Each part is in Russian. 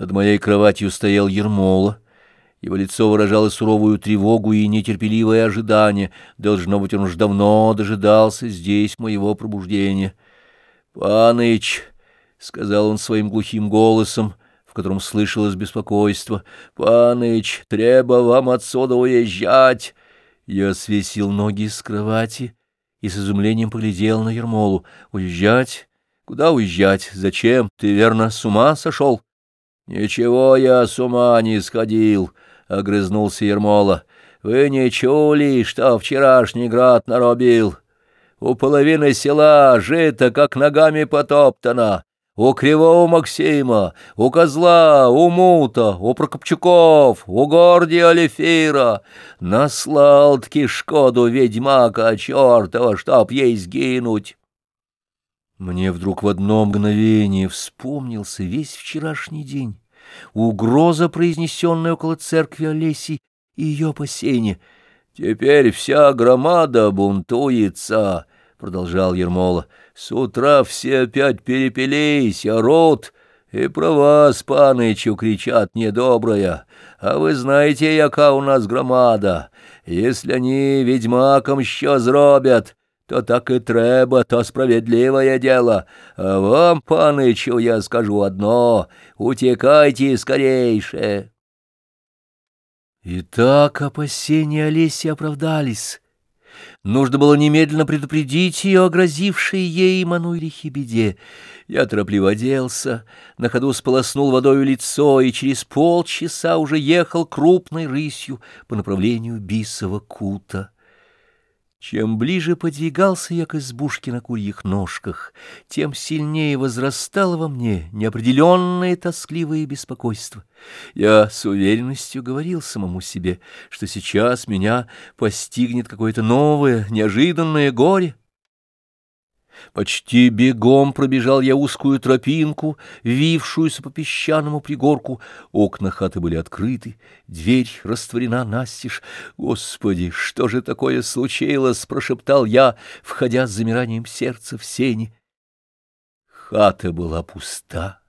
Над моей кроватью стоял Ермола. Его лицо выражало суровую тревогу и нетерпеливое ожидание. Должно быть, он уж давно дожидался здесь моего пробуждения. — Паныч, — сказал он своим глухим голосом, в котором слышалось беспокойство, — Паныч, треба вам отсюда уезжать. Я свесил ноги с кровати и с изумлением поглядел на Ермолу. — Уезжать? Куда уезжать? Зачем? Ты, верно, с ума сошел? — Ничего я с ума не сходил, — огрызнулся Ермола. — Вы не чули, что вчерашний град наробил? У половины села жито, как ногами потоптано. У Кривого Максима, у Козла, у Мута, у Прокопчуков, у Горди Алифира. Наслал-таки Шкоду ведьмака чертова, чтоб ей сгинуть. Мне вдруг в одно мгновение вспомнился весь вчерашний день, угроза, произнесенная около церкви Олеси, и ее опасения. «Теперь вся громада бунтуется», — продолжал Ермола. «С утра все опять перепились, орут, и про вас, панычу, кричат недобрая. А вы знаете, яка у нас громада. Если они ведьмакам що зробят, то так и треба, то справедливое дело. А вам, панычу, я скажу одно — утекайте скорейше. Итак, опасения Олеси оправдались. Нужно было немедленно предупредить ее о грозившей ей Мануилихе беде. Я торопливо оделся, на ходу сполоснул водою лицо и через полчаса уже ехал крупной рысью по направлению Бисова кута. Чем ближе подвигался я к избушке на курьих ножках, тем сильнее возрастало во мне неопределенное тоскливое беспокойство. Я с уверенностью говорил самому себе, что сейчас меня постигнет какое-то новое, неожиданное горе. Почти бегом пробежал я узкую тропинку, вившуюся по песчаному пригорку. Окна хаты были открыты, дверь растворена настежь. «Господи, что же такое случилось?» — прошептал я, входя с замиранием сердца в сени. Хата была пуста.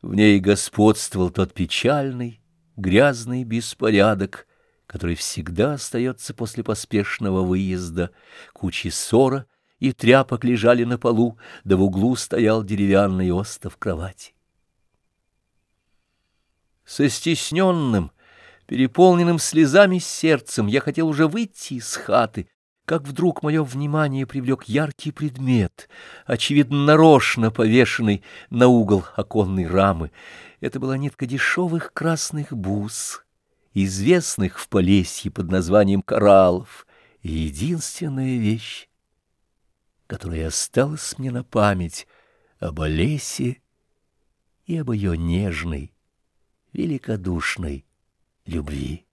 В ней господствовал тот печальный, грязный беспорядок, который всегда остается после поспешного выезда, кучи ссора — и тряпок лежали на полу, да в углу стоял деревянный остов кровати. Со стесненным, переполненным слезами сердцем я хотел уже выйти из хаты, как вдруг мое внимание привлек яркий предмет, очевидно, нарочно повешенный на угол оконной рамы. Это была нитка дешевых красных бус, известных в Полесье под названием кораллов, единственная вещь, которая осталась мне на память об Олесе и об ее нежной, великодушной любви.